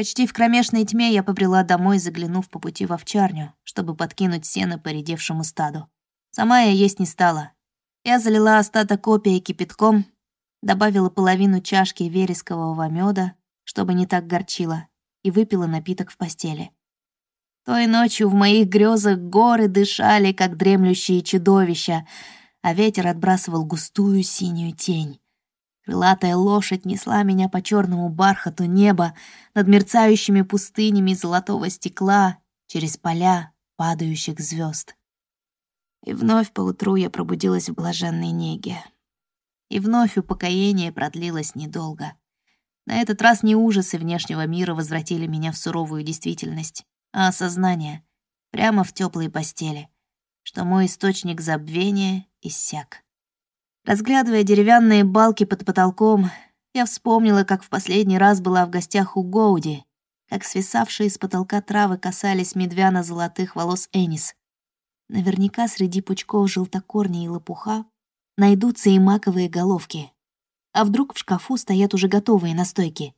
Почти в кромешной тьме я побрела домой, заглянув по пути в овчарню, чтобы подкинуть сено поредевшему стаду. Сама я есть не стала. Я залила остаток копия кипятком, добавила половину чашки верескового меда, чтобы не так горчило, и выпила напиток в постели. Той ночью в моих грезах горы дышали, как дремлющие чудовища, а ветер отбрасывал густую синюю тень. Крылатая лошадь несла меня по черному бархату неба над мерцающими пустынями золотого стекла через поля падающих звезд. И вновь поутру я пробудилась в блаженной неге. И вновь упокоение продлилось недолго. На этот раз не ужасы внешнего мира возвратили меня в суровую действительность, а осознание прямо в теплой постели, что мой источник забвения иссяк. Разглядывая деревянные балки под потолком, я вспомнила, как в последний раз была в гостях у Гоуди, как свисавшие с потолка травы касались медвяно-золотых волос Энис. Наверняка среди пучков желтокорня и лопуха найдутся и маковые головки. А вдруг в шкафу стоят уже готовые настойки?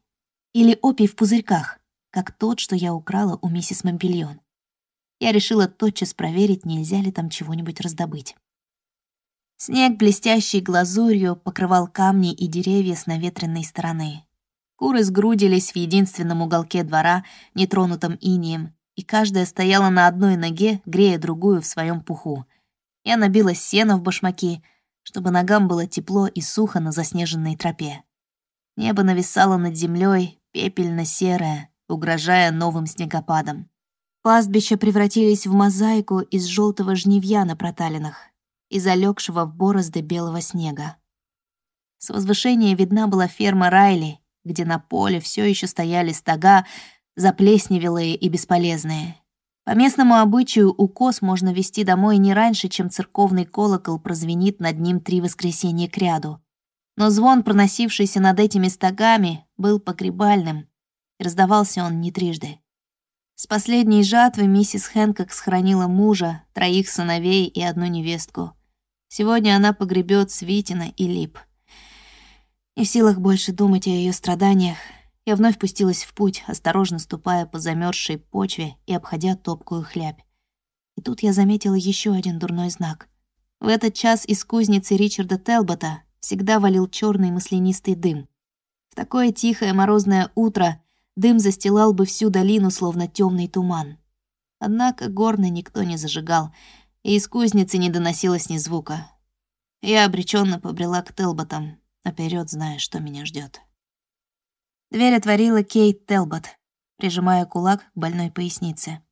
Или опий в пузырьках, как тот, что я украла у миссис Мампельон. Я решила тотчас проверить, нельзя ли там чего-нибудь раздобыть. Снег, блестящий глазурью, покрывал камни и деревья с наветренной стороны. Куры сгрудились в единственном уголке двора, нетронутом инием, и каждая стояла на одной ноге, грея другую в своем пуху. Я набила сено в башмаки, чтобы ногам было тепло и сухо на заснеженной тропе. Небо нависало над землей, пепельно-серое, угрожая новым снегопадом. Пастбища превратились в мозаику из желтого жнивья на проталинах и залегшего в борозды белого снега. С возвышения видна была ферма Райли, где на поле все еще стояли стога, заплесневелые и бесполезные. По местному обычаю укос можно вести домой не раньше, чем церковный колокол прозвенит над ним три воскресенья кряду. Но звон, проносившийся над этими стогами, был погребальным. Раздавался он не трижды. С последней жатвы миссис Хэнкок схоронила мужа, троих сыновей и одну невестку. Сегодня она погребет Свитина и Лип. Не в силах больше думать о ее страданиях, я вновь пустилась в путь, осторожно ступая по замерзшей почве и обходя топкую хлябь. И тут я заметила еще один дурной знак. В этот час из кузницы Ричарда Телбота всегда валил черный маслянистый дым. В такое тихое морозное утро дым застилал бы всю долину, словно темный туман. Однако горны никто не зажигал, и из кузницы не доносилось ни звука. Я обреченно побрела к Телботам, наперед зная, что меня ждет. Дверь отворила Кейт Телбот, прижимая кулак к больной пояснице.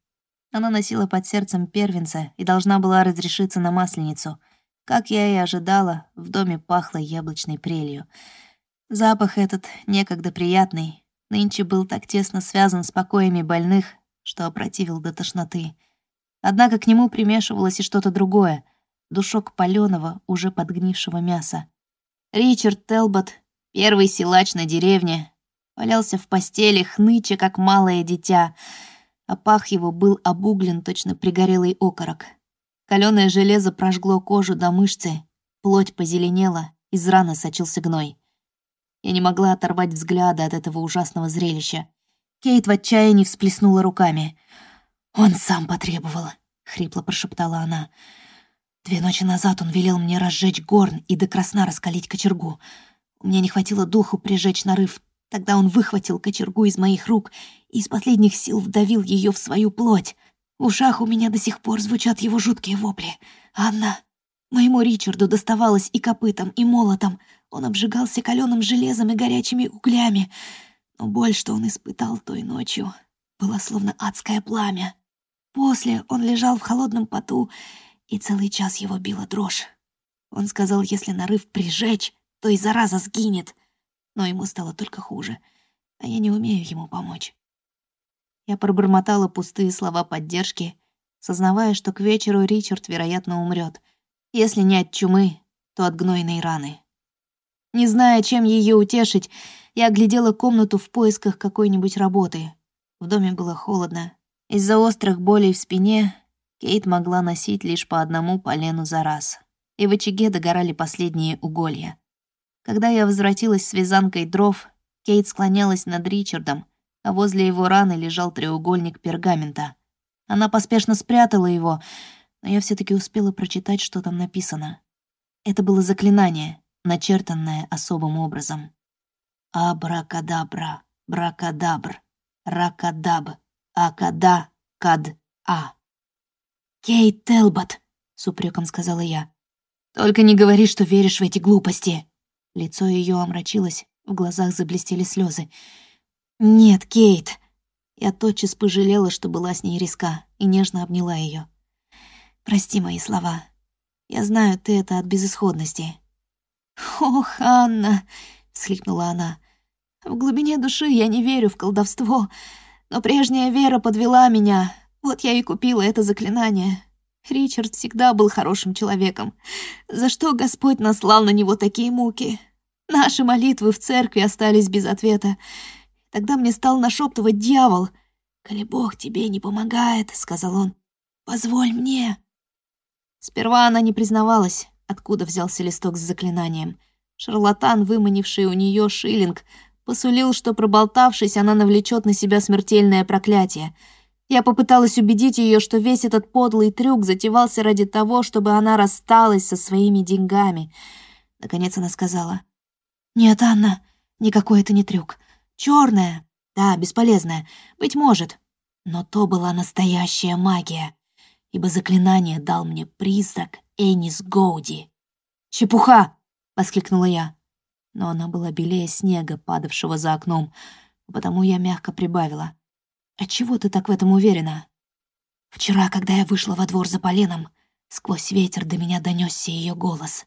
Она носила под сердцем первенца и должна была разрешиться на масленицу. Как я и ожидала, в доме пахло яблочной прелью. Запах этот, некогда приятный, нынче был так тесно связан с покоями больных, что опротивил до тошноты. Однако к нему примешивалось и что-то другое — душок палёного, уже подгнившего мяса. Ричард Телбот, первый силач на деревне, Валялся в постели, хныча, как малое дитя, а пах его был обуглен, точно пригорелый окорок. Калёное железо прожгло кожу до мышцы, плоть позеленела, из раны сочился гной. Я не могла оторвать взгляда от этого ужасного зрелища. Кейт в отчаянии всплеснула руками. «Он сам потребовал», — хрипло прошептала она. «Две ночи назад он велел мне разжечь горн и до красна раскалить кочергу. У меня не хватило духу прижечь нарыв Тогда он выхватил кочергу из моих рук и из последних сил вдавил ее в свою плоть. В ушах у меня до сих пор звучат его жуткие вопли. «Анна!» Моему Ричарду доставалось и копытом, и молотом. Он обжигался каленым железом и горячими углями. Но боль, что он испытал той ночью, была словно адское пламя. После он лежал в холодном поту, и целый час его била дрожь. Он сказал, если нарыв прижечь, то и зараза сгинет но ему стало только хуже, а я не умею ему помочь. Я пробормотала пустые слова поддержки, сознавая, что к вечеру Ричард, вероятно, умрет. Если не от чумы, то от гнойной раны. Не зная, чем ее утешить, я оглядела комнату в поисках какой-нибудь работы. В доме было холодно. Из-за острых болей в спине Кейт могла носить лишь по одному полену за раз. И в очаге догорали последние уголья. Когда я возвратилась с вязанкой дров, Кейт склонялась над Ричардом, а возле его раны лежал треугольник пергамента. Она поспешно спрятала его, но я все таки успела прочитать, что там написано. Это было заклинание, начертанное особым образом. Абракадабра, бракадабр, ракадаб, акада, кад, а. «Кейт Телбот», — с упреком сказала я. «Только не говори, что веришь в эти глупости». Лицо ее омрачилось, в глазах заблестели слезы. «Нет, Кейт». Я тотчас пожалела, что была с ней резка, и нежно обняла ее. «Прости мои слова. Я знаю, ты это от безысходности». «Ох, Анна!» — всхлипнула она. «В глубине души я не верю в колдовство, но прежняя вера подвела меня. Вот я и купила это заклинание. Ричард всегда был хорошим человеком. За что Господь наслал на него такие муки? Наши молитвы в церкви остались без ответа. Тогда мне стал нашептывать дьявол. «Коли Бог тебе не помогает», — сказал он, — «позволь мне». Сперва она не признавалась, откуда взялся листок с заклинанием. Шарлатан, выманивший у нее шиллинг, посулил, что, проболтавшись, она навлечет на себя смертельное проклятие. Я попыталась убедить ее, что весь этот подлый трюк затевался ради того, чтобы она рассталась со своими деньгами. Наконец она сказала, «Нет, Анна, никакой это не трюк. Черная, да, бесполезная, быть может. Но то была настоящая магия, ибо заклинание дал мне призрак Энис Гоуди. «Чепуха!» — воскликнула я. Но она была белее снега, падавшего за окном, потому я мягко прибавила. «Отчего ты так в этом уверена?» Вчера, когда я вышла во двор за поленом, сквозь ветер до меня донесся ее голос.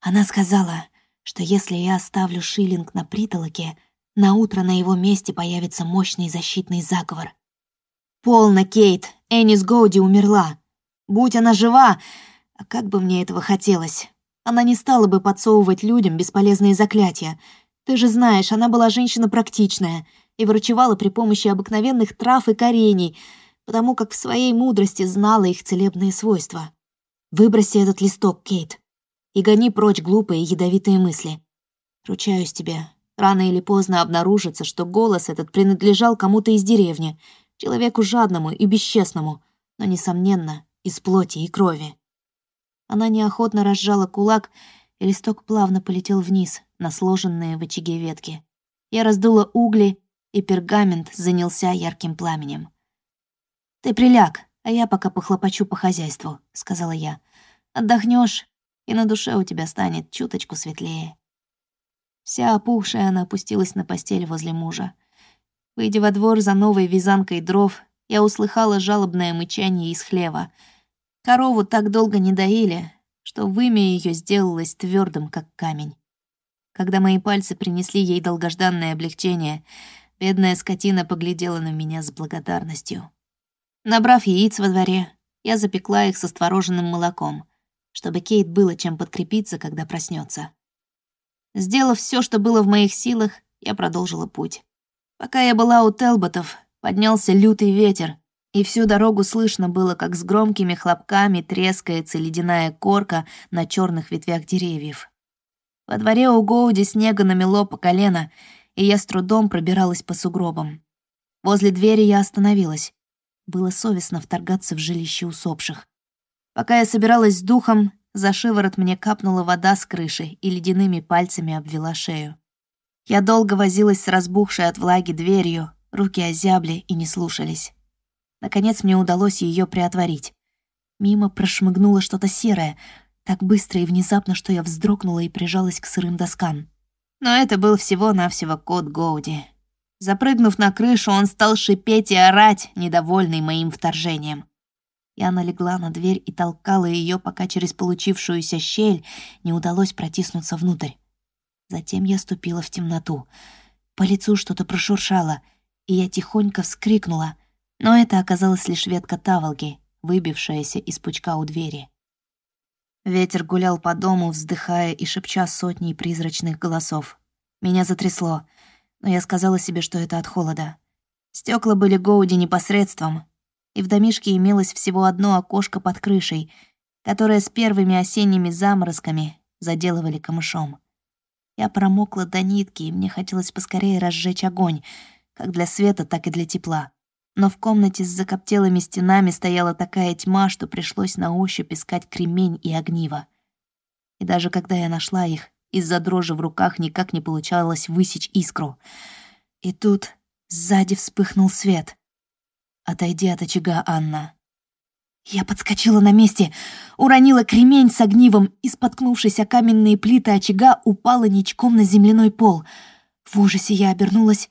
Она сказала, что если я оставлю шиллинг на притолоке, на утро на его месте появится мощный защитный заговор. «Полно, Кейт! Энис Гоуди умерла! Будь она жива! А как бы мне этого хотелось! Она не стала бы подсовывать людям бесполезные заклятия. Ты же знаешь, она была женщина практичная и врачевала при помощи обыкновенных трав и корений, потому как в своей мудрости знала их целебные свойства. Выброси этот листок, Кейт и гони прочь глупые ядовитые мысли. Ручаюсь тебе, рано или поздно обнаружится, что голос этот принадлежал кому-то из деревни, человеку жадному и бесчестному, но, несомненно, из плоти и крови. Она неохотно разжала кулак, и листок плавно полетел вниз, на сложенные в очаге ветки. Я раздула угли, и пергамент занялся ярким пламенем. «Ты приляг, а я пока похлопочу по хозяйству», — сказала я. Отдохнешь, и на душе у тебя станет чуточку светлее». Вся опухшая она опустилась на постель возле мужа. Выйдя во двор за новой вязанкой дров, я услыхала жалобное мычание из хлева. Корову так долго не доили, что вымя ее сделалось твердым, как камень. Когда мои пальцы принесли ей долгожданное облегчение, бедная скотина поглядела на меня с благодарностью. Набрав яиц во дворе, я запекла их со створоженным молоком — чтобы Кейт было чем подкрепиться, когда проснется. Сделав все, что было в моих силах, я продолжила путь. Пока я была у Телботов, поднялся лютый ветер, и всю дорогу слышно было, как с громкими хлопками трескается ледяная корка на черных ветвях деревьев. Во дворе у Гоуди снега намело по колено, и я с трудом пробиралась по сугробам. Возле двери я остановилась. Было совестно вторгаться в жилище усопших. Пока я собиралась с духом, за шиворот мне капнула вода с крыши и ледяными пальцами обвела шею. Я долго возилась с разбухшей от влаги дверью, руки озябли и не слушались. Наконец мне удалось ее приотворить. Мимо прошмыгнуло что-то серое, так быстро и внезапно, что я вздрогнула и прижалась к сырым доскам. Но это был всего-навсего кот Гоуди. Запрыгнув на крышу, он стал шипеть и орать, недовольный моим вторжением. Я налегла на дверь и толкала ее, пока через получившуюся щель не удалось протиснуться внутрь. Затем я ступила в темноту. По лицу что-то прошуршало, и я тихонько вскрикнула, но это оказалась лишь ветка таволги, выбившаяся из пучка у двери. Ветер гулял по дому, вздыхая и шепча сотни призрачных голосов. Меня затрясло, но я сказала себе, что это от холода. Стекла были Гоуди непосредством, и в домишке имелось всего одно окошко под крышей, которое с первыми осенними заморозками заделывали камышом. Я промокла до нитки, и мне хотелось поскорее разжечь огонь, как для света, так и для тепла. Но в комнате с закоптелыми стенами стояла такая тьма, что пришлось на ощупь искать кремень и огниво. И даже когда я нашла их, из-за дрожи в руках никак не получалось высечь искру. И тут сзади вспыхнул свет. «Отойди от очага, Анна». Я подскочила на месте, уронила кремень с огнивом и, споткнувшись о каменные плиты очага, упала ничком на земляной пол. В ужасе я обернулась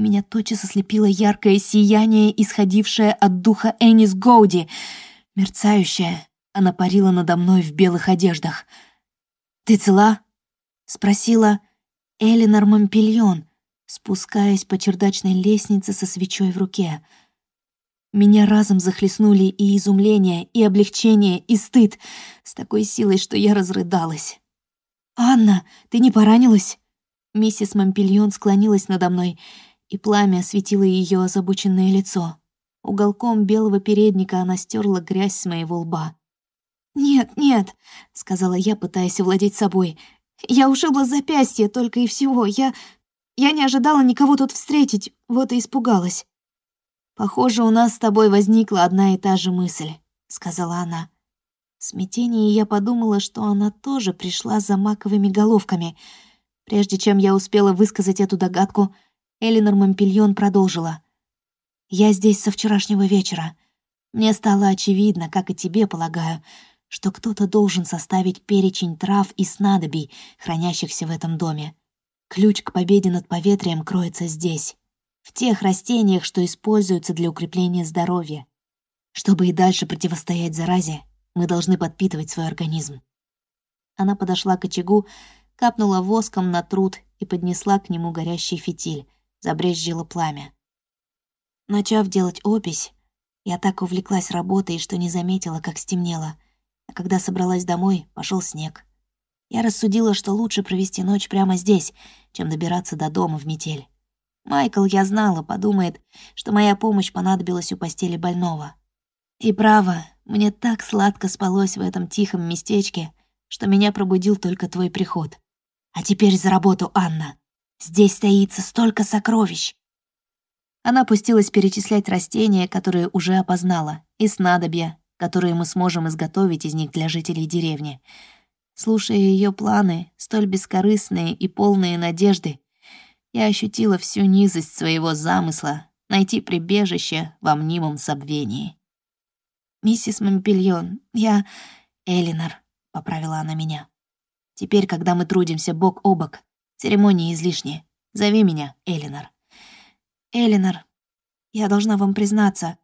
меня тотчас ослепило яркое сияние, исходившее от духа Энис Гоуди. Мерцающая, она парила надо мной в белых одеждах. «Ты цела?» — спросила Элинор Мампельон, спускаясь по чердачной лестнице со свечой в руке. Меня разом захлестнули и изумление, и облегчение, и стыд, с такой силой, что я разрыдалась. «Анна, ты не поранилась?» Миссис Мампельон склонилась надо мной — и пламя осветило ее озабоченное лицо. Уголком белого передника она стерла грязь с моего лба. «Нет, нет», — сказала я, пытаясь овладеть собой. «Я ушибла запястье только и всего. Я... я не ожидала никого тут встретить, вот и испугалась». «Похоже, у нас с тобой возникла одна и та же мысль», — сказала она. В смятении я подумала, что она тоже пришла за маковыми головками. Прежде чем я успела высказать эту догадку, — Элинор Мампельон продолжила. «Я здесь со вчерашнего вечера. Мне стало очевидно, как и тебе, полагаю, что кто-то должен составить перечень трав и снадобий, хранящихся в этом доме. Ключ к победе над поветрием кроется здесь, в тех растениях, что используются для укрепления здоровья. Чтобы и дальше противостоять заразе, мы должны подпитывать свой организм». Она подошла к очагу, капнула воском на труд и поднесла к нему горящий фитиль — забрезжило пламя. Начав делать опись, я так увлеклась работой, что не заметила, как стемнело. А когда собралась домой, пошел снег. Я рассудила, что лучше провести ночь прямо здесь, чем добираться до дома в метель. Майкл, я знала, подумает, что моя помощь понадобилась у постели больного. И право, мне так сладко спалось в этом тихом местечке, что меня пробудил только твой приход. А теперь за работу, Анна. Здесь таится столько сокровищ. Она пустилась перечислять растения, которые уже опознала, и снадобья, которые мы сможем изготовить из них для жителей деревни. Слушая ее планы, столь бескорыстные и полные надежды, я ощутила всю низость своего замысла найти прибежище во мнимом забвении. «Миссис Мампельон, я... Элинор», — поправила она меня. «Теперь, когда мы трудимся бок о бок, Церемонии излишни. Зови меня Элинор. Элинор, я должна вам признаться.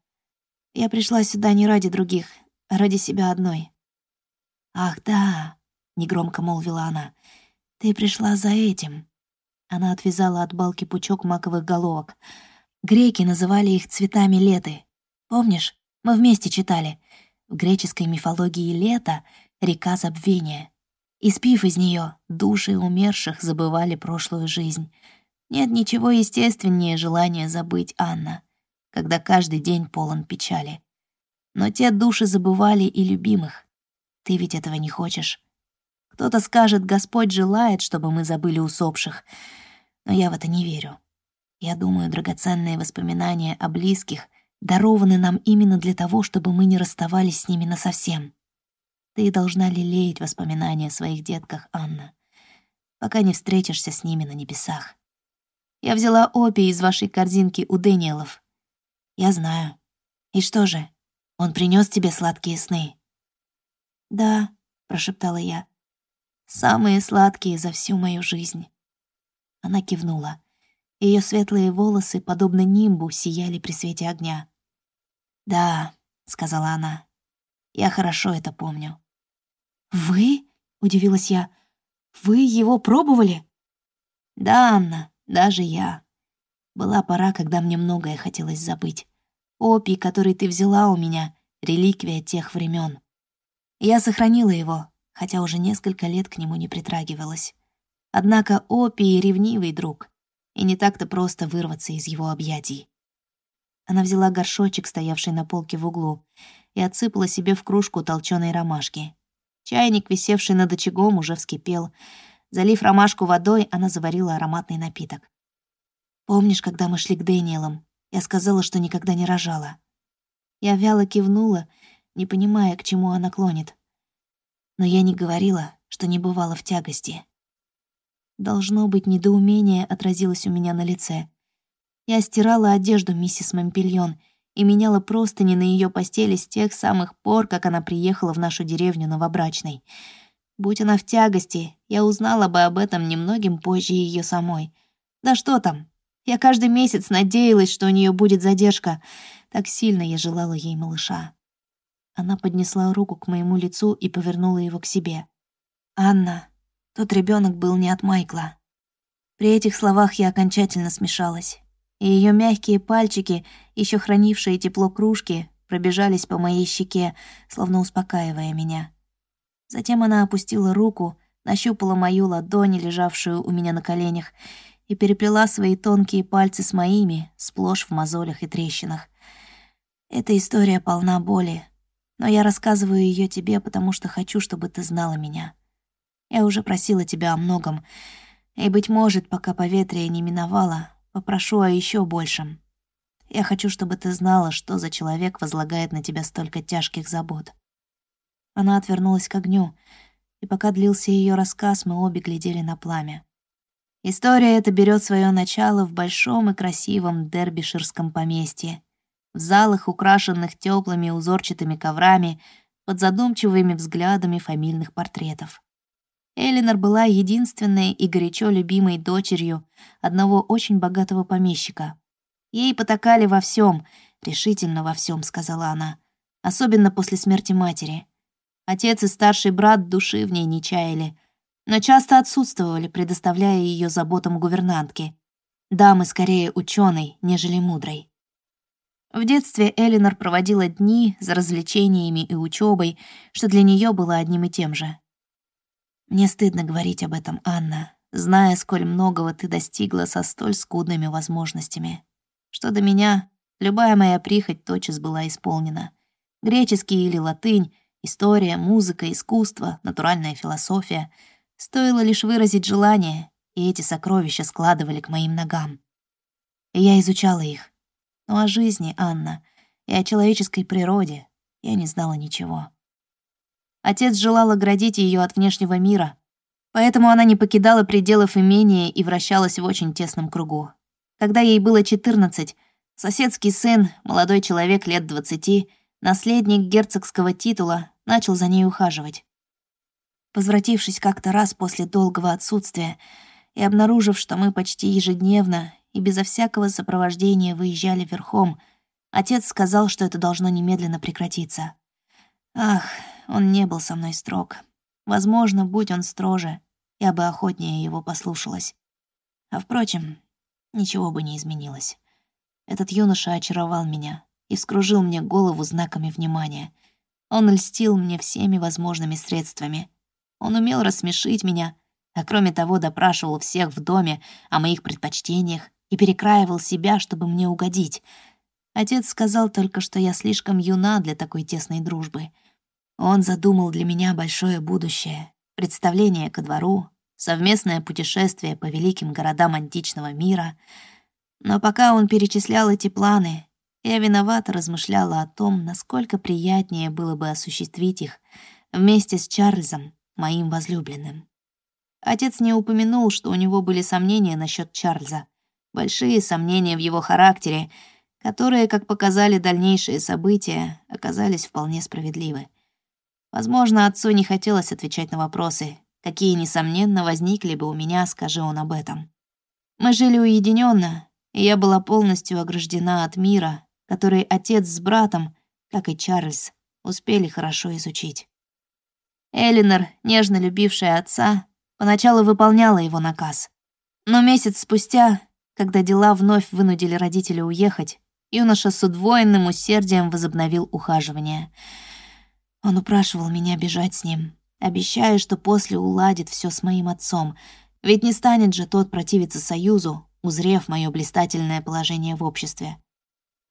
Я пришла сюда не ради других, а ради себя одной. Ах, да, негромко молвила она. Ты пришла за этим. Она отвязала от балки пучок маковых головок. Греки называли их цветами леты. Помнишь, мы вместе читали. В греческой мифологии лето — река забвения. Испив из нее, души умерших забывали прошлую жизнь. Нет ничего естественнее желания забыть Анна, когда каждый день полон печали. Но те души забывали и любимых. Ты ведь этого не хочешь. Кто-то скажет, Господь желает, чтобы мы забыли усопших, но я в это не верю. Я думаю, драгоценные воспоминания о близких дарованы нам именно для того, чтобы мы не расставались с ними насовсем. Ты должна лелеять воспоминания о своих детках, Анна, пока не встретишься с ними на небесах. Я взяла опий из вашей корзинки у Дэниелов. Я знаю. И что же, он принес тебе сладкие сны? Да, прошептала я. Самые сладкие за всю мою жизнь. Она кивнула. Ее светлые волосы, подобно нимбу, сияли при свете огня. «Да», — сказала она, — «я хорошо это помню». «Вы?» — удивилась я. «Вы его пробовали?» «Да, Анна, даже я. Была пора, когда мне многое хотелось забыть. Опий, который ты взяла у меня, — реликвия тех времен. Я сохранила его, хотя уже несколько лет к нему не притрагивалась. Однако опий — ревнивый друг, и не так-то просто вырваться из его объятий. Она взяла горшочек, стоявший на полке в углу, и отсыпала себе в кружку толченой ромашки. Чайник, висевший над очагом, уже вскипел. Залив ромашку водой, она заварила ароматный напиток. Помнишь, когда мы шли к Дэниелам? Я сказала, что никогда не рожала. Я вяло кивнула, не понимая, к чему она клонит. Но я не говорила, что не бывала в тягости. Должно быть, недоумение отразилось у меня на лице. Я стирала одежду миссис Мампельон и меняла простыни на ее постели с тех самых пор, как она приехала в нашу деревню новобрачной. Будь она в тягости, я узнала бы об этом немногим позже ее самой. Да что там, я каждый месяц надеялась, что у нее будет задержка. Так сильно я желала ей малыша. Она поднесла руку к моему лицу и повернула его к себе. «Анна, тот ребенок был не от Майкла». При этих словах я окончательно смешалась, и ее мягкие пальчики, еще хранившие тепло кружки, пробежались по моей щеке, словно успокаивая меня. Затем она опустила руку, нащупала мою ладонь, лежавшую у меня на коленях, и переплела свои тонкие пальцы с моими, сплошь в мозолях и трещинах. Эта история полна боли, но я рассказываю ее тебе, потому что хочу, чтобы ты знала меня. Я уже просила тебя о многом, и, быть может, пока поветрие не миновало, попрошу о еще большем. Я хочу, чтобы ты знала, что за человек возлагает на тебя столько тяжких забот. Она отвернулась к огню, и пока длился ее рассказ, мы обе глядели на пламя. История эта берет свое начало в большом и красивом дербиширском поместье, в залах, украшенных теплыми узорчатыми коврами, под задумчивыми взглядами фамильных портретов. Элинор была единственной и горячо любимой дочерью одного очень богатого помещика. Ей потакали во всем, решительно во всем, сказала она, особенно после смерти матери. Отец и старший брат души в ней не чаяли — но часто отсутствовали, предоставляя ее заботам гувернантки. Дамы скорее ученой, нежели мудрой. В детстве Элинор проводила дни за развлечениями и учебой, что для нее было одним и тем же. «Мне стыдно говорить об этом, Анна, зная, сколь многого ты достигла со столь скудными возможностями. Что до меня, любая моя прихоть тотчас была исполнена. Греческий или латынь, история, музыка, искусство, натуральная философия — Стоило лишь выразить желание, и эти сокровища складывали к моим ногам. И я изучала их. Но о жизни, Анна, и о человеческой природе я не знала ничего. Отец желал оградить ее от внешнего мира, поэтому она не покидала пределов имения и вращалась в очень тесном кругу. Когда ей было 14, соседский сын, молодой человек лет 20, наследник герцогского титула, начал за ней ухаживать. Возвратившись как-то раз после долгого отсутствия и обнаружив, что мы почти ежедневно и безо всякого сопровождения выезжали верхом, отец сказал, что это должно немедленно прекратиться. Ах, он не был со мной строг. Возможно, будь он строже, я бы охотнее его послушалась. А впрочем, ничего бы не изменилось. Этот юноша очаровал меня и вскружил мне голову знаками внимания. Он льстил мне всеми возможными средствами — он умел рассмешить меня, а кроме того допрашивал всех в доме о моих предпочтениях и перекраивал себя, чтобы мне угодить. Отец сказал только, что я слишком юна для такой тесной дружбы. Он задумал для меня большое будущее, представление ко двору, совместное путешествие по великим городам античного мира. Но пока он перечислял эти планы, я виновато размышляла о том, насколько приятнее было бы осуществить их вместе с Чарльзом моим возлюбленным. Отец не упомянул, что у него были сомнения насчет Чарльза. Большие сомнения в его характере, которые, как показали дальнейшие события, оказались вполне справедливы. Возможно, отцу не хотелось отвечать на вопросы, какие, несомненно, возникли бы у меня, скажи он об этом. Мы жили уединенно, и я была полностью ограждена от мира, который отец с братом, как и Чарльз, успели хорошо изучить. Элинор, нежно любившая отца, поначалу выполняла его наказ. Но месяц спустя, когда дела вновь вынудили родителя уехать, юноша с удвоенным усердием возобновил ухаживание. Он упрашивал меня бежать с ним, обещая, что после уладит все с моим отцом, ведь не станет же тот противиться союзу, узрев мое блистательное положение в обществе.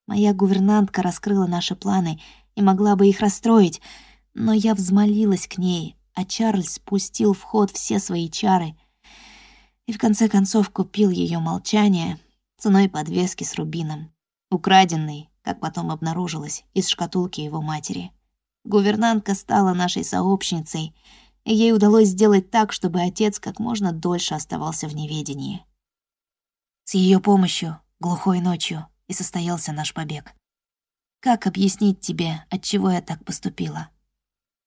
Моя гувернантка раскрыла наши планы и могла бы их расстроить — но я взмолилась к ней, а Чарльз спустил в ход все свои чары и в конце концов купил ее молчание ценой подвески с рубином, украденной, как потом обнаружилось, из шкатулки его матери. Гувернантка стала нашей сообщницей, и ей удалось сделать так, чтобы отец как можно дольше оставался в неведении. С ее помощью, глухой ночью, и состоялся наш побег. Как объяснить тебе, от чего я так поступила?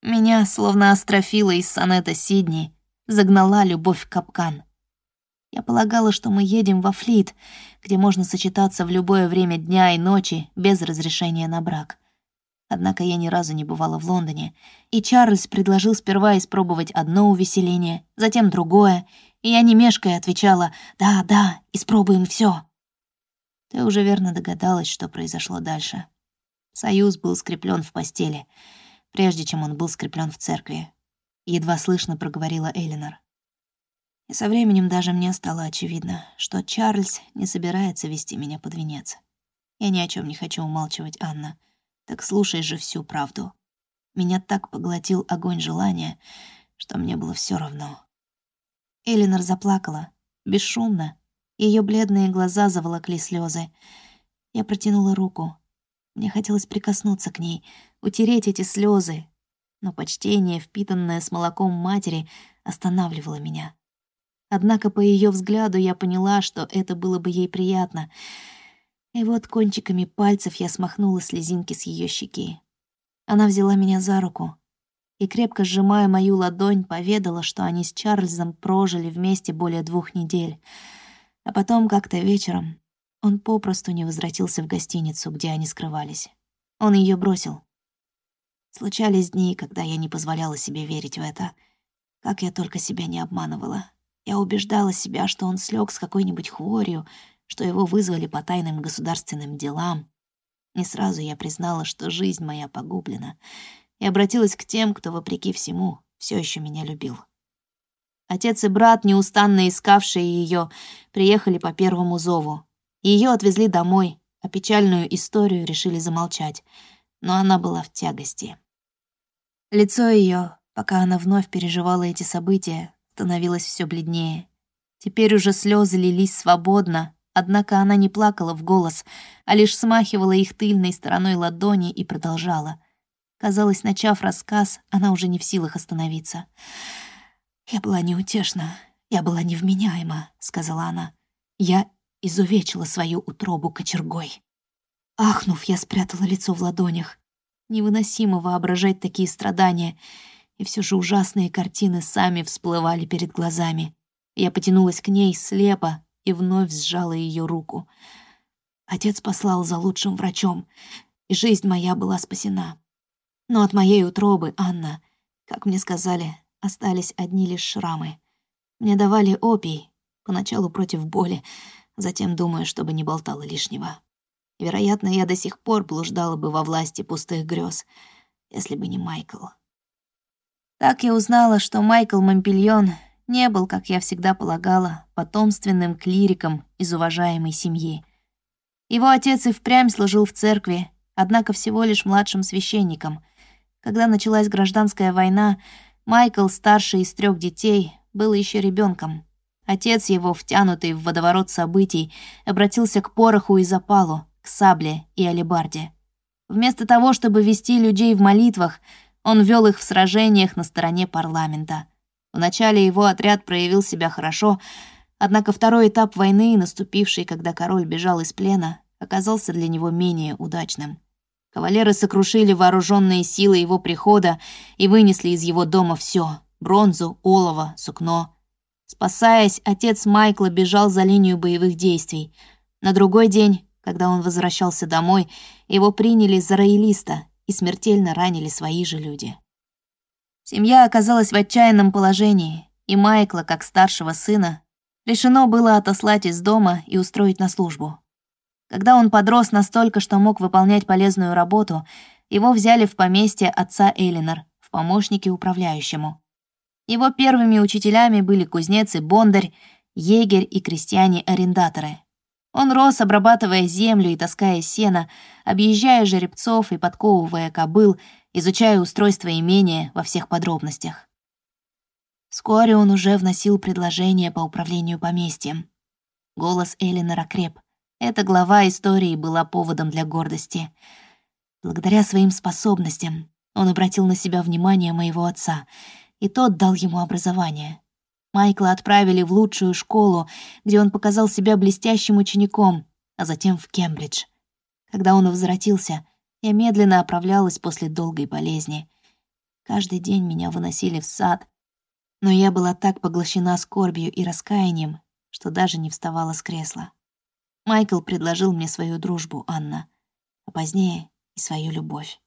Меня, словно астрофила из сонета Сидни, загнала любовь в капкан. Я полагала, что мы едем во Флит, где можно сочетаться в любое время дня и ночи без разрешения на брак. Однако я ни разу не бывала в Лондоне, и Чарльз предложил сперва испробовать одно увеселение, затем другое, и я не мешкая отвечала «Да, да, испробуем все. Ты уже верно догадалась, что произошло дальше. Союз был скреплен в постели, прежде чем он был скреплен в церкви. Едва слышно проговорила Элинор. И со временем даже мне стало очевидно, что Чарльз не собирается вести меня под венец. Я ни о чем не хочу умалчивать, Анна. Так слушай же всю правду. Меня так поглотил огонь желания, что мне было все равно. Элинор заплакала, бесшумно. Ее бледные глаза заволокли слезы. Я протянула руку, мне хотелось прикоснуться к ней, утереть эти слезы, но почтение, впитанное с молоком матери, останавливало меня. Однако по ее взгляду я поняла, что это было бы ей приятно. И вот кончиками пальцев я смахнула слезинки с ее щеки. Она взяла меня за руку и, крепко сжимая мою ладонь, поведала, что они с Чарльзом прожили вместе более двух недель. А потом как-то вечером он попросту не возвратился в гостиницу, где они скрывались. Он ее бросил. Случались дни, когда я не позволяла себе верить в это. Как я только себя не обманывала. Я убеждала себя, что он слег с какой-нибудь хворью, что его вызвали по тайным государственным делам. Не сразу я признала, что жизнь моя погублена, и обратилась к тем, кто, вопреки всему, все еще меня любил. Отец и брат, неустанно искавшие ее, приехали по первому зову, ее отвезли домой, а печальную историю решили замолчать, но она была в тягости. Лицо ее, пока она вновь переживала эти события, становилось все бледнее. Теперь уже слезы лились свободно, однако она не плакала в голос, а лишь смахивала их тыльной стороной ладони и продолжала. Казалось, начав рассказ, она уже не в силах остановиться. «Я была неутешна, я была невменяема», — сказала она. «Я изувечила свою утробу кочергой. Ахнув, я спрятала лицо в ладонях. Невыносимо воображать такие страдания, и все же ужасные картины сами всплывали перед глазами. Я потянулась к ней слепо и вновь сжала ее руку. Отец послал за лучшим врачом, и жизнь моя была спасена. Но от моей утробы, Анна, как мне сказали, остались одни лишь шрамы. Мне давали опий, поначалу против боли, затем думаю, чтобы не болтала лишнего. Вероятно, я до сих пор блуждала бы во власти пустых грез, если бы не Майкл. Так я узнала, что Майкл Мампельон не был, как я всегда полагала, потомственным клириком из уважаемой семьи. Его отец и впрямь служил в церкви, однако всего лишь младшим священником. Когда началась гражданская война, Майкл, старший из трех детей, был еще ребенком. Отец его, втянутый в водоворот событий, обратился к пороху и запалу, к сабле и алебарде. Вместо того, чтобы вести людей в молитвах, он вел их в сражениях на стороне парламента. Вначале его отряд проявил себя хорошо, однако второй этап войны, наступивший, когда король бежал из плена, оказался для него менее удачным. Кавалеры сокрушили вооруженные силы его прихода и вынесли из его дома все: бронзу, олово, сукно — Спасаясь, отец Майкла бежал за линию боевых действий. На другой день, когда он возвращался домой, его приняли за роялиста и смертельно ранили свои же люди. Семья оказалась в отчаянном положении, и Майкла, как старшего сына, решено было отослать из дома и устроить на службу. Когда он подрос настолько, что мог выполнять полезную работу, его взяли в поместье отца Элинор, в помощники управляющему. Его первыми учителями были кузнец и бондарь, егерь и крестьяне-арендаторы. Он рос, обрабатывая землю и таская сено, объезжая жеребцов и подковывая кобыл, изучая устройство имения во всех подробностях. Вскоре он уже вносил предложения по управлению поместьем. Голос Эллинора креп. Эта глава истории была поводом для гордости. Благодаря своим способностям он обратил на себя внимание моего отца, и тот дал ему образование. Майкла отправили в лучшую школу, где он показал себя блестящим учеником, а затем в Кембридж. Когда он возвратился, я медленно оправлялась после долгой болезни. Каждый день меня выносили в сад, но я была так поглощена скорбью и раскаянием, что даже не вставала с кресла. Майкл предложил мне свою дружбу, Анна, а позднее и свою любовь.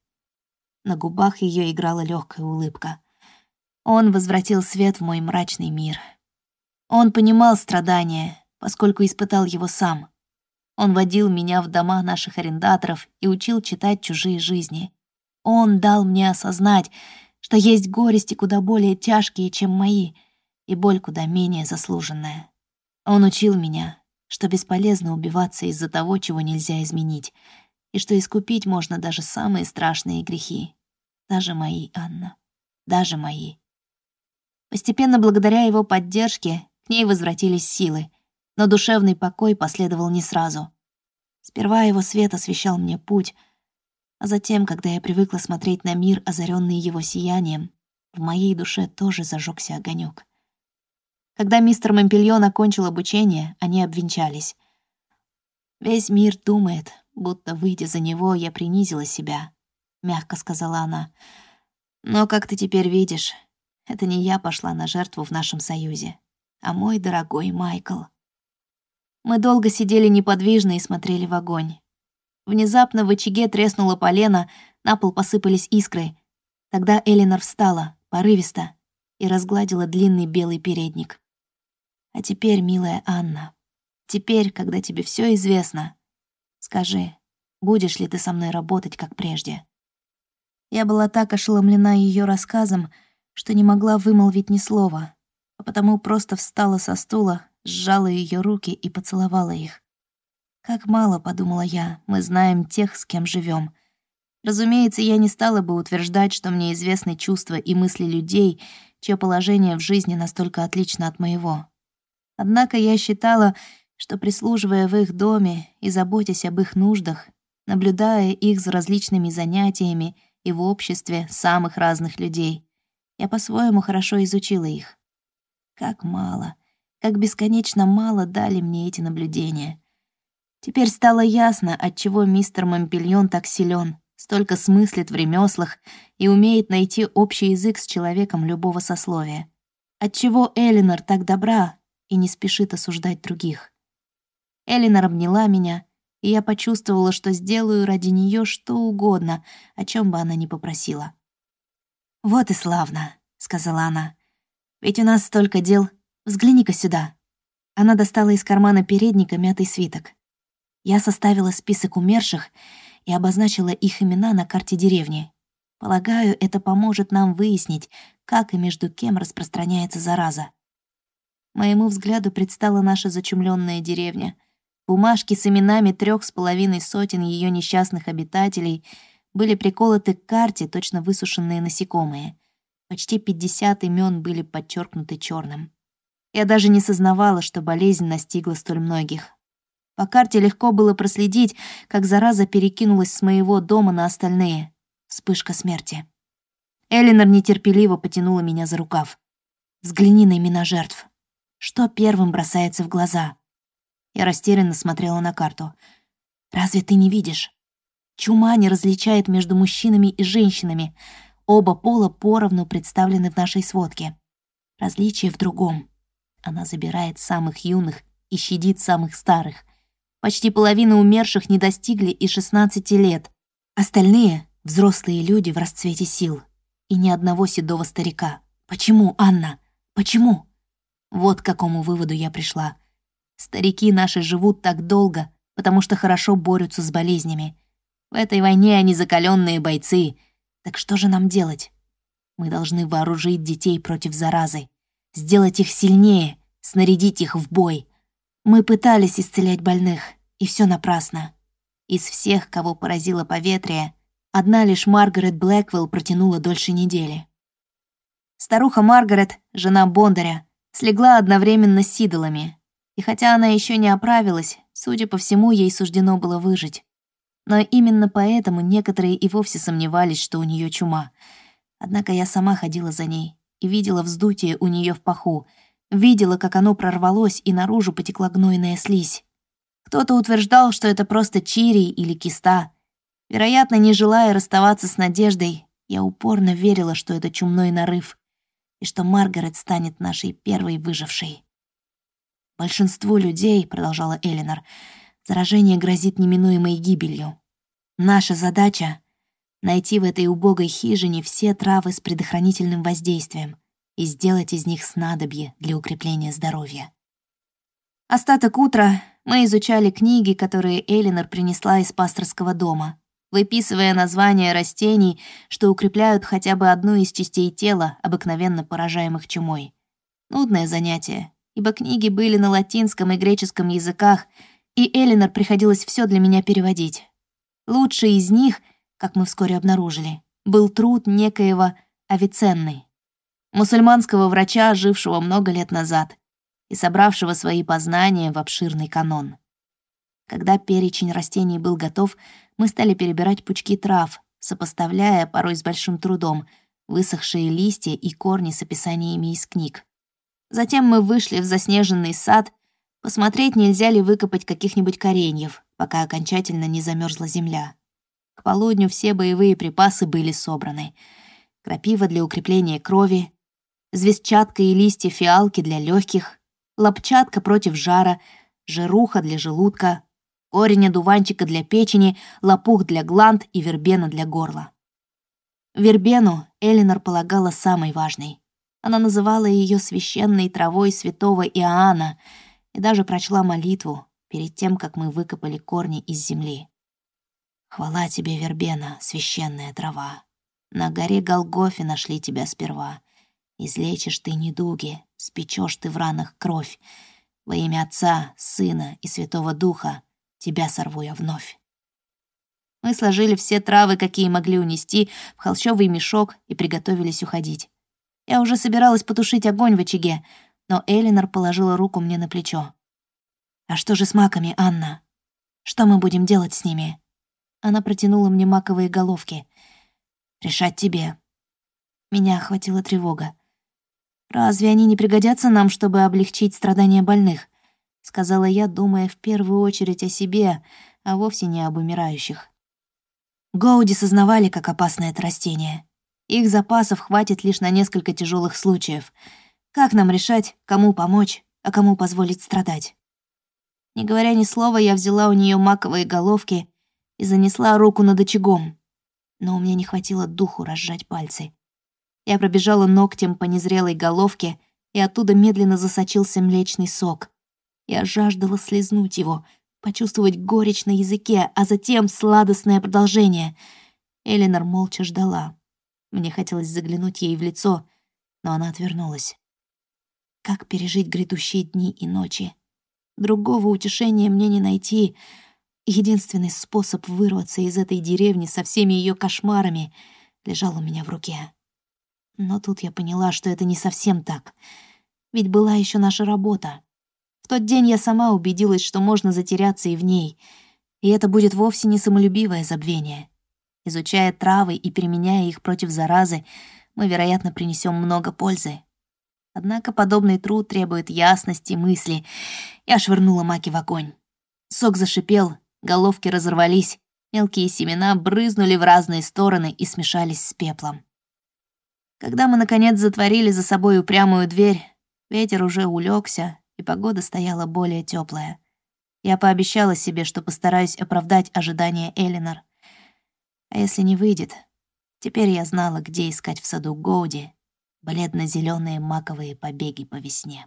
На губах ее играла легкая улыбка. Он возвратил свет в мой мрачный мир. Он понимал страдания, поскольку испытал его сам. Он водил меня в дома наших арендаторов и учил читать чужие жизни. Он дал мне осознать, что есть горести куда более тяжкие, чем мои, и боль куда менее заслуженная. Он учил меня, что бесполезно убиваться из-за того, чего нельзя изменить, и что искупить можно даже самые страшные грехи. Даже мои, Анна. Даже мои. Постепенно, благодаря его поддержке, к ней возвратились силы — но душевный покой последовал не сразу. Сперва его свет освещал мне путь, а затем, когда я привыкла смотреть на мир, озаренный его сиянием, в моей душе тоже зажегся огонек. Когда мистер Мампельон окончил обучение, они обвенчались. «Весь мир думает, будто, выйдя за него, я принизила себя», — мягко сказала она. «Но, как ты теперь видишь, это не я пошла на жертву в нашем союзе, а мой дорогой Майкл». Мы долго сидели неподвижно и смотрели в огонь. Внезапно в очаге треснуло полено, на пол посыпались искры. Тогда Элинор встала, порывисто, и разгладила длинный белый передник. «А теперь, милая Анна, теперь, когда тебе все известно, скажи, будешь ли ты со мной работать, как прежде?» Я была так ошеломлена ее рассказом, что не могла вымолвить ни слова, а потому просто встала со стула, сжала ее руки и поцеловала их. «Как мало», — подумала я, — «мы знаем тех, с кем живем. Разумеется, я не стала бы утверждать, что мне известны чувства и мысли людей, чье положение в жизни настолько отлично от моего. Однако я считала, что, прислуживая в их доме и заботясь об их нуждах, наблюдая их за различными занятиями и в обществе самых разных людей, я по-своему хорошо изучила их. Как мало, как бесконечно мало дали мне эти наблюдения. Теперь стало ясно, отчего мистер Мампельон так силен, столько смыслит в ремеслах и умеет найти общий язык с человеком любого сословия. Отчего Элинор так добра и не спешит осуждать других. Элинор обняла меня, и я почувствовала, что сделаю ради нее что угодно, о чем бы она ни попросила. «Вот и славно», — сказала она. «Ведь у нас столько дел, Взгляни-ка сюда». Она достала из кармана передника мятый свиток. Я составила список умерших и обозначила их имена на карте деревни. Полагаю, это поможет нам выяснить, как и между кем распространяется зараза. Моему взгляду предстала наша зачумленная деревня. Бумажки с именами трех с половиной сотен ее несчастных обитателей были приколоты к карте, точно высушенные насекомые. Почти 50 имен были подчеркнуты черным. Я даже не сознавала, что болезнь настигла столь многих. По карте легко было проследить, как зараза перекинулась с моего дома на остальные. Вспышка смерти. Элинор нетерпеливо потянула меня за рукав. «Взгляни на имена жертв. Что первым бросается в глаза?» Я растерянно смотрела на карту. «Разве ты не видишь? Чума не различает между мужчинами и женщинами. Оба пола поровну представлены в нашей сводке. Различие в другом. Она забирает самых юных и щадит самых старых. Почти половина умерших не достигли и 16 лет. Остальные — взрослые люди в расцвете сил. И ни одного седого старика. Почему, Анна? Почему? Вот к какому выводу я пришла. Старики наши живут так долго, потому что хорошо борются с болезнями. В этой войне они закаленные бойцы. Так что же нам делать? Мы должны вооружить детей против заразы сделать их сильнее, снарядить их в бой. Мы пытались исцелять больных, и все напрасно. Из всех, кого поразило поветрие, одна лишь Маргарет Блэквелл протянула дольше недели. Старуха Маргарет, жена Бондаря, слегла одновременно с идолами. И хотя она еще не оправилась, судя по всему, ей суждено было выжить. Но именно поэтому некоторые и вовсе сомневались, что у нее чума. Однако я сама ходила за ней видела вздутие у нее в паху, видела, как оно прорвалось и наружу потекла гнойная слизь. Кто-то утверждал, что это просто чирий или киста. Вероятно, не желая расставаться с надеждой, я упорно верила, что это чумной нарыв и что Маргарет станет нашей первой выжившей. «Большинству людей», — продолжала Элинор, — «заражение грозит неминуемой гибелью. Наша задача — найти в этой убогой хижине все травы с предохранительным воздействием и сделать из них снадобье для укрепления здоровья». Остаток утра мы изучали книги, которые Элинор принесла из пасторского дома, выписывая названия растений, что укрепляют хотя бы одну из частей тела, обыкновенно поражаемых чумой. Нудное занятие, ибо книги были на латинском и греческом языках, и Элинор приходилось все для меня переводить. Лучший из них, как мы вскоре обнаружили, был труд некоего Авиценны, мусульманского врача, жившего много лет назад и собравшего свои познания в обширный канон. Когда перечень растений был готов, мы стали перебирать пучки трав, сопоставляя, порой с большим трудом, высохшие листья и корни с описаниями из книг. Затем мы вышли в заснеженный сад, посмотреть, нельзя ли выкопать каких-нибудь кореньев, пока окончательно не замерзла земля. К полудню все боевые припасы были собраны. Крапива для укрепления крови, звездчатка и листья фиалки для легких, лопчатка против жара, жируха для желудка, корень одуванчика для печени, лопух для гланд и вербена для горла. Вербену Элинор полагала самой важной. Она называла ее священной травой святого Иоанна и даже прочла молитву перед тем, как мы выкопали корни из земли. «Хвала тебе, Вербена, священная трава! На горе Голгофе нашли тебя сперва. Излечишь ты недуги, спечешь ты в ранах кровь. Во имя Отца, Сына и Святого Духа тебя сорву я вновь. Мы сложили все травы, какие могли унести, в холщовый мешок и приготовились уходить. Я уже собиралась потушить огонь в очаге, но Элинор положила руку мне на плечо. «А что же с маками, Анна? Что мы будем делать с ними?» Она протянула мне маковые головки. «Решать тебе». Меня охватила тревога. «Разве они не пригодятся нам, чтобы облегчить страдания больных?» — сказала я, думая в первую очередь о себе, а вовсе не об умирающих. Гоуди сознавали, как опасно это растение. Их запасов хватит лишь на несколько тяжелых случаев. Как нам решать, кому помочь, а кому позволить страдать? Не говоря ни слова, я взяла у нее маковые головки и занесла руку над очагом. Но у меня не хватило духу разжать пальцы. Я пробежала ногтем по незрелой головке, и оттуда медленно засочился млечный сок. Я жаждала слезнуть его, почувствовать горечь на языке, а затем сладостное продолжение. Элинор молча ждала. Мне хотелось заглянуть ей в лицо, но она отвернулась. Как пережить грядущие дни и ночи? Другого утешения мне не найти. Единственный способ вырваться из этой деревни со всеми ее кошмарами лежал у меня в руке. Но тут я поняла, что это не совсем так. Ведь была еще наша работа. В тот день я сама убедилась, что можно затеряться и в ней. И это будет вовсе не самолюбивое забвение. Изучая травы и применяя их против заразы, мы, вероятно, принесем много пользы. Однако подобный труд требует ясности мысли. Я швырнула маки в огонь. Сок зашипел, головки разорвались, мелкие семена брызнули в разные стороны и смешались с пеплом. Когда мы, наконец, затворили за собой упрямую дверь, ветер уже улегся, и погода стояла более теплая. Я пообещала себе, что постараюсь оправдать ожидания Элинор. А если не выйдет, теперь я знала, где искать в саду Гоуди бледно зеленые маковые побеги по весне.